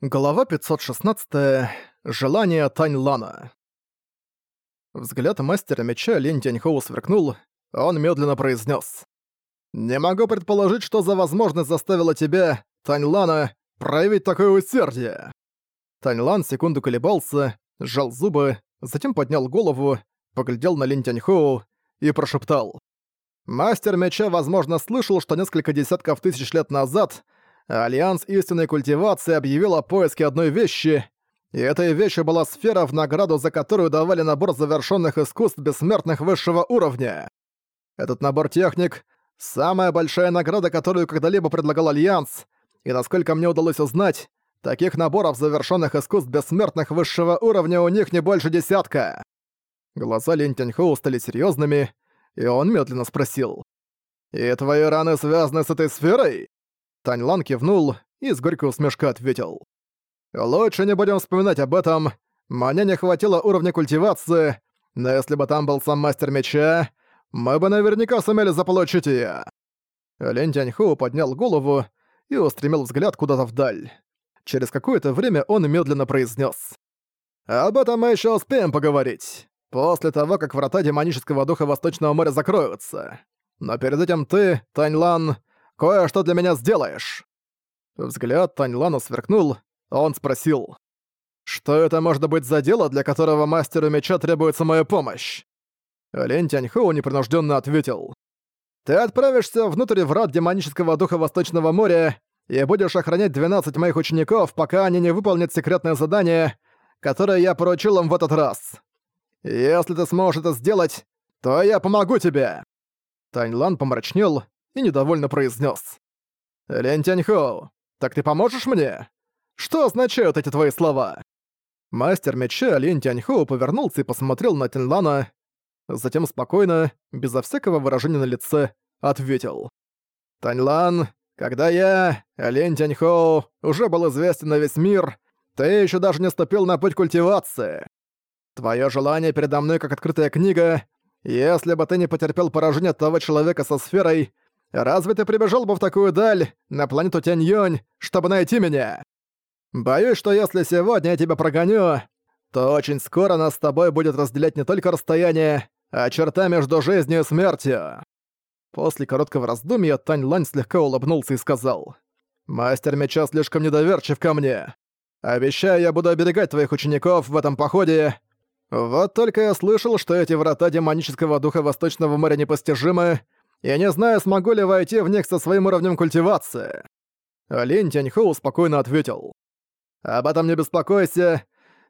Глава 516. Желание Тань Лана. Взгляд мастера меча Линь Тяньхоу сверкнул, он медленно произнес: «Не могу предположить, что за возможность заставила тебя, Тань Лана, проявить такое усердие». Тань Лан секунду колебался, сжал зубы, затем поднял голову, поглядел на Линь Тяньхоу и прошептал. «Мастер меча, возможно, слышал, что несколько десятков тысяч лет назад — Альянс истинной культивации объявил о поиске одной вещи, и этой вещью была сфера, в награду за которую давали набор завершенных искусств бессмертных высшего уровня. Этот набор техник — самая большая награда, которую когда-либо предлагал Альянс, и насколько мне удалось узнать, таких наборов завершенных искусств бессмертных высшего уровня у них не больше десятка. Глаза Лин Тяньхоу стали серьезными, и он медленно спросил. «И твои раны связаны с этой сферой?» Тань Лан кивнул и с горькой усмешкой ответил. «Лучше не будем вспоминать об этом. Мне не хватило уровня культивации, но если бы там был сам мастер меча, мы бы наверняка сумели заполучить её». Лень Тяньху поднял голову и устремил взгляд куда-то вдаль. Через какое-то время он медленно произнес: «Об этом мы еще успеем поговорить, после того, как врата демонического духа Восточного моря закроются. Но перед этим ты, Таньлан, кое-что для меня сделаешь!» Взгляд Таньлана сверкнул, а он спросил. «Что это может быть за дело, для которого мастеру меча требуется моя помощь?» Лень Тяньхоу непринужденно ответил. «Ты отправишься внутрь врат демонического духа Восточного моря и будешь охранять 12 моих учеников, пока они не выполнят секретное задание, которое я поручил им в этот раз. Если ты сможешь это сделать, то я помогу тебе!» Тяньлан помрачнел, и недовольно произнес: «Лин Тяньхоу, так ты поможешь мне? Что означают эти твои слова?» Мастер меча Лин Тяньхоу повернулся и посмотрел на Тяньлана, затем спокойно, безо всякого выражения на лице, ответил. «Тяньлан, когда я, Лин Тяньхоу, уже был известен на весь мир, ты еще даже не ступил на путь культивации. Твое желание передо мной как открытая книга. Если бы ты не потерпел поражение того человека со сферой, Разве ты прибежал бы в такую даль, на планету Тяньёнь, чтобы найти меня? Боюсь, что если сегодня я тебя прогоню, то очень скоро нас с тобой будет разделять не только расстояние, а черта между жизнью и смертью». После короткого раздумья Тань Лань слегка улыбнулся и сказал, «Мастер меча слишком недоверчив ко мне. Обещаю, я буду оберегать твоих учеников в этом походе. Вот только я слышал, что эти врата демонического духа Восточного моря непостижимы, я не знаю, смогу ли войти в них со своим уровнем культивации». Лин Тяньхоу спокойно ответил. «Об этом не беспокойся.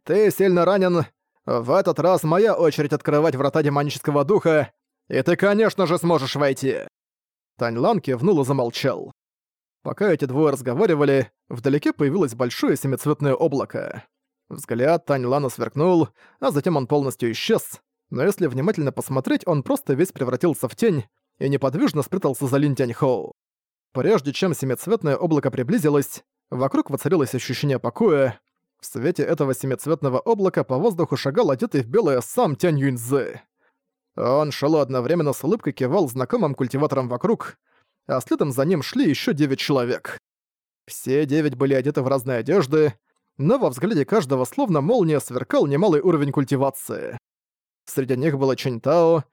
Ты сильно ранен. В этот раз моя очередь открывать врата демонического духа, и ты, конечно же, сможешь войти». Тань Лан кивнул и замолчал. Пока эти двое разговаривали, вдалеке появилось большое семицветное облако. Взгляд Тань Лана сверкнул, а затем он полностью исчез, но если внимательно посмотреть, он просто весь превратился в тень, и неподвижно спрятался за Лин Тяньхоу. Прежде чем семицветное облако приблизилось, вокруг воцарилось ощущение покоя. В свете этого семицветного облака по воздуху шагал одетый в белое сам Тянь Юньзы. Он шел одновременно с улыбкой кивал знакомым культиваторам вокруг, а следом за ним шли еще девять человек. Все девять были одеты в разные одежды, но во взгляде каждого словно молния сверкал немалый уровень культивации. Среди них было Чэнь Тао,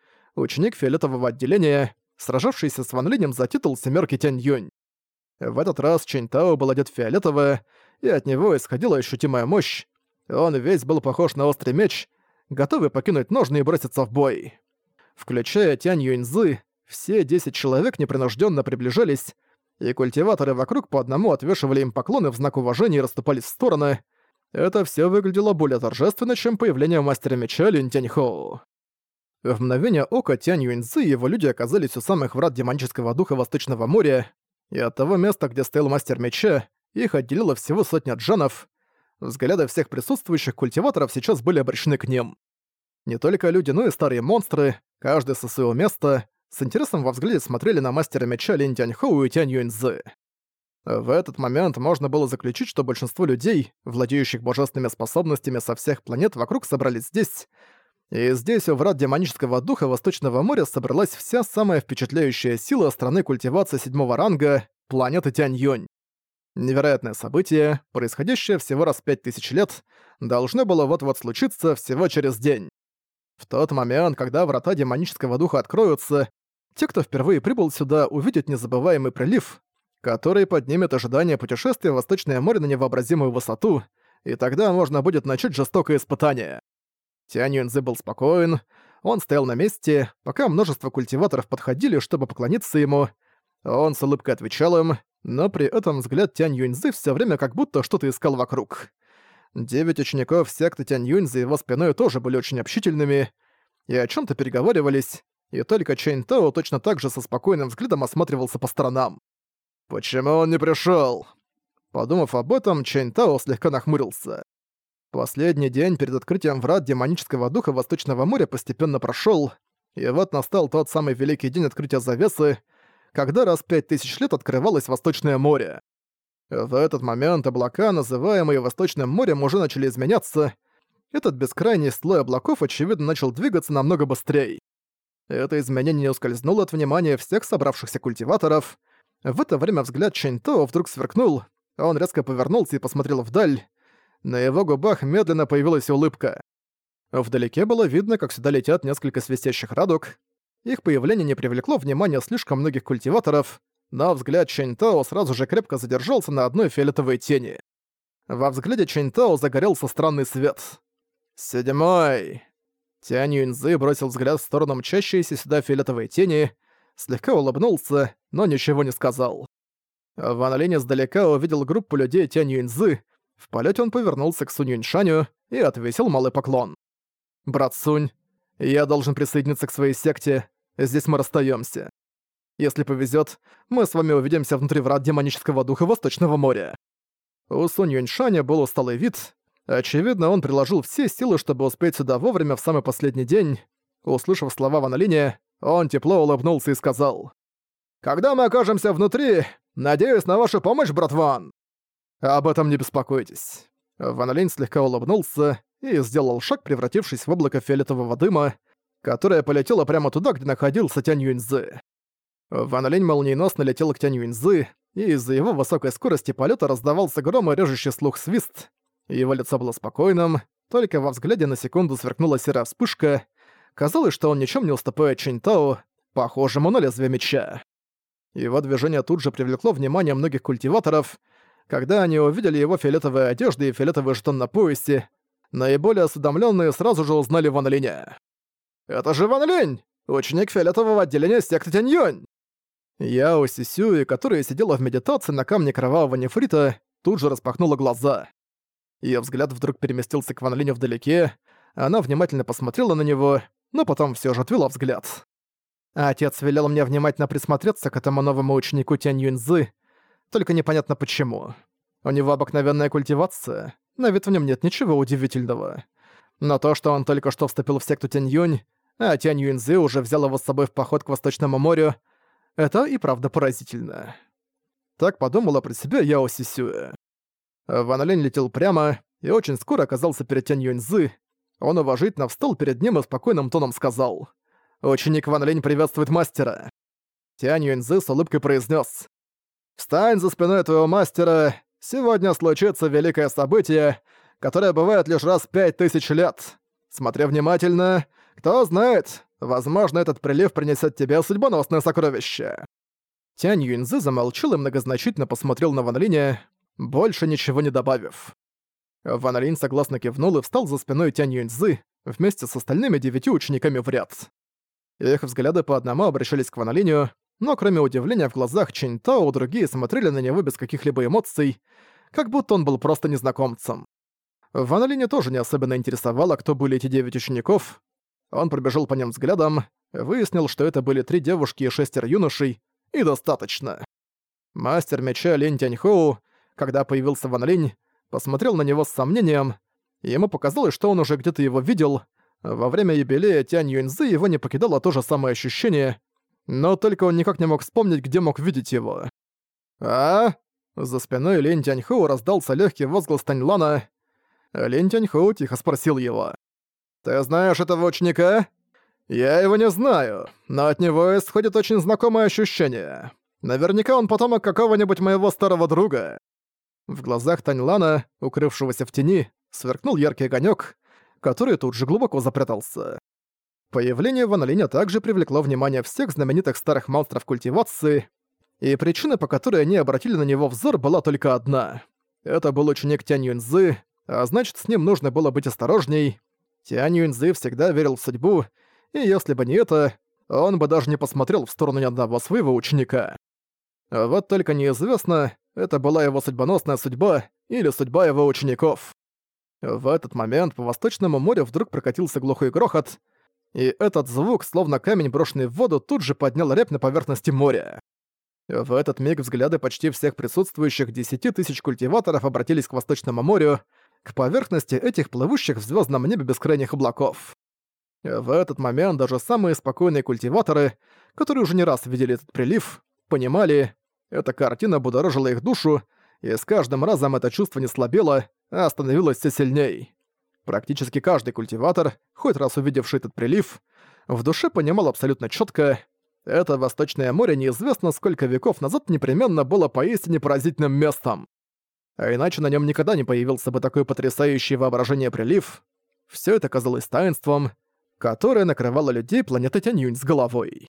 ученик фиолетового отделения, сражавшийся с Ван Линем за титул «Семерки Тянь Юнь». В этот раз Чэнь Тао был одет фиолетовое, и от него исходила ощутимая мощь. Он весь был похож на острый меч, готовый покинуть ножны и броситься в бой. Включая Тянь Юньзы, все десять человек непринужденно приближались, и культиваторы вокруг по одному отвешивали им поклоны в знак уважения и расступались в стороны. Это все выглядело более торжественно, чем появление мастера меча Линь Тяньхоу. В мгновение ока Тянь Юньцзы и его люди оказались у самых врат демонического духа Восточного моря, и от того места, где стоял мастер меча, их отделило всего сотня джанов. Взгляды всех присутствующих культиваторов сейчас были обращены к ним. Не только люди, но и старые монстры, каждый со своего места, с интересом во взгляде смотрели на мастера меча Линь Тяньхоу и Тянь Юньцзы. В этот момент можно было заключить, что большинство людей, владеющих божественными способностями со всех планет вокруг собрались здесь, и здесь у врат демонического духа Восточного моря собралась вся самая впечатляющая сила страны культивации седьмого ранга — планеты Тянь-Юнь. Невероятное событие, происходящее всего раз пять тысяч лет, должно было вот-вот случиться всего через день. В тот момент, когда врата демонического духа откроются, те, кто впервые прибыл сюда, увидят незабываемый прилив, который поднимет ожидание путешествия в Восточное море на невообразимую высоту, и тогда можно будет начать жестокое испытание. Тянь Юнзы был спокоен, он стоял на месте, пока множество культиваторов подходили, чтобы поклониться ему. Он с улыбкой отвечал им, но при этом взгляд Тянь Юньзы все время как будто что-то искал вокруг. Девять учеников секты Тянь Юнь за его спиной тоже были очень общительными и о чем то переговаривались, и только Чейн Тао точно так же со спокойным взглядом осматривался по сторонам. «Почему он не пришел? Подумав об этом, Чейн Тао слегка нахмурился. Последний день перед открытием врат демонического духа Восточного моря постепенно прошел, и вот настал тот самый великий день открытия завесы, когда раз пять тысяч лет открывалось Восточное море. В этот момент облака, называемые Восточным морем, уже начали изменяться. Этот бескрайний слой облаков, очевидно, начал двигаться намного быстрее. Это изменение не ускользнуло от внимания всех собравшихся культиваторов. В это время взгляд Чэньто вдруг сверкнул, он резко повернулся и посмотрел вдаль. На его губах медленно появилась улыбка. Вдалеке было видно, как сюда летят несколько свистящих радуг. Их появление не привлекло внимания слишком многих культиваторов, но взгляд Чэньтао сразу же крепко задержался на одной фиолетовой тени. Во взгляде Чэньтао загорелся странный свет. «Седьмой!» Тянь Юньзы бросил взгляд в сторону мчащейся сюда фиолетовой тени, слегка улыбнулся, но ничего не сказал. Ван Линь издалека увидел группу людей Тянь Юньзы, в полете он повернулся к Сунь Юньшаню и отвесил малый поклон. «Брат Сунь, я должен присоединиться к своей секте, здесь мы расстаемся. Если повезет, мы с вами увидимся внутри врат демонического духа Восточного моря». У Сунь Юньшаня был усталый вид, Очевидно, он приложил все силы, чтобы успеть сюда вовремя в самый последний день. Услышав слова Ван Линя, он тепло улыбнулся и сказал. «Когда мы окажемся внутри, надеюсь на вашу помощь, брат Ван!» «Об этом не беспокойтесь». Ван Линь слегка улыбнулся и сделал шаг, превратившись в облако фиолетового дыма, которое полетело прямо туда, где находился Тянь Юньзы. Ван Линь молниеносно летел к Тянь Юньзы, и из-за его высокой скорости полета раздавался гром и режущий слух свист, его лицо было спокойным, только во взгляде на секунду сверкнула серая вспышка. Казалось, что он ничем не уступает Чинтау, похожему на лезвие меча. Его движение тут же привлекло внимание многих культиваторов. Когда они увидели его фиолетовые одежды и фиолетовый жетон на поясе, наиболее осведомленные сразу же узнали Ван Линя. «Это же Ван Линь! Ученик фиолетового отделения секты Тяньюнь!» Яо Сисюи, которая сидела в медитации на камне кровавого нефрита, тут же распахнула глаза. Её взгляд вдруг переместился к Ван Линю вдалеке, она внимательно посмотрела на него, но потом всё же отвела взгляд. Отец велел мне внимательно присмотреться к этому новому ученику Тянь Юньзы, только непонятно почему. У него обыкновенная культивация, на вид в нем нет ничего удивительного. Но то, что он только что вступил в секту Тянь Юнь, а Тянь Юньзы уже взял его с собой в поход к Восточному морю, это и правда поразительно. Так подумала про себя Яо Сисюэ. Ван Линь летел прямо и очень скоро оказался перед Тянь Юньзы. Он уважительно встал перед ним и спокойным тоном сказал. «Ученик Ван Линь приветствует мастера». Тянь Юньзы с улыбкой произнес: «Встань за спиной твоего мастера, сегодня случится великое событие, которое бывает лишь раз пять тысяч лет. Смотри внимательно, кто знает, возможно, этот прилив принесет тебе судьбоносное сокровище». Тянь Юньзы замолчал и многозначительно посмотрел на Ван Линя, больше ничего не добавив. Ван Линь согласно кивнул и встал за спиной Тянь Юньцзы вместе с остальными девятью учениками в ряд. Их взгляды по одному обращались к Ван Линю, но кроме удивления в глазах Чэнь Тао, другие смотрели на него без каких-либо эмоций, как будто он был просто незнакомцем. Ван Линя тоже не особенно интересовало, кто были эти девять учеников. Он пробежал по ним взглядом, выяснил, что это были три девушки и шестеро юношей, и достаточно. Мастер меча Линь Тяньхоу когда появился Ван Линь, посмотрел на него с сомнением, и ему показалось, что он уже где-то его видел. Во время юбилея Тянь Юньзы его не покидало то же самое ощущение, но только он никак не мог вспомнить, где мог видеть его. «А?» За спиной Линь Тяньхоу раздался легкий возглас Таньлана. Линь Тяньхоу тихо спросил его. «Ты знаешь этого ученика?» «Я его не знаю, но от него исходит очень знакомое ощущение. Наверняка он потомок какого-нибудь моего старого друга. В глазах Таньлана, укрывшегося в тени, сверкнул яркий огонек, который тут же глубоко запрятался. Появление Ван Линя также привлекло внимание всех знаменитых старых монстров культивации, и причина, по которой они обратили на него взор, была только одна. Это был ученик Тянь Юньзы, а значит, с ним нужно было быть осторожней. Тянь Юньзы всегда верил в судьбу, и если бы не это, он бы даже не посмотрел в сторону ни одного своего ученика. Вот только неизвестно, это была его судьбоносная судьба или судьба его учеников. В этот момент по Восточному морю вдруг прокатился глухой грохот, и этот звук, словно камень, брошенный в воду, тут же поднял рябь на поверхности моря. В этот миг взгляды почти всех присутствующих десяти тысяч культиваторов обратились к Восточному морю, к поверхности этих плывущих в звездном небе бескрайних облаков. В этот момент даже самые спокойные культиваторы, которые уже не раз видели этот прилив, понимали, эта картина будоражила их душу, и с каждым разом это чувство не слабело, а становилось все сильней. Практически каждый культиватор, хоть раз увидевший этот прилив, в душе понимал абсолютно четко, это Восточное море неизвестно сколько веков назад непременно было поистине поразительным местом. А иначе на нем никогда не появился бы такой потрясающий воображение прилив. Все это казалось таинством, которое накрывало людей планеты Тяньюнь с головой.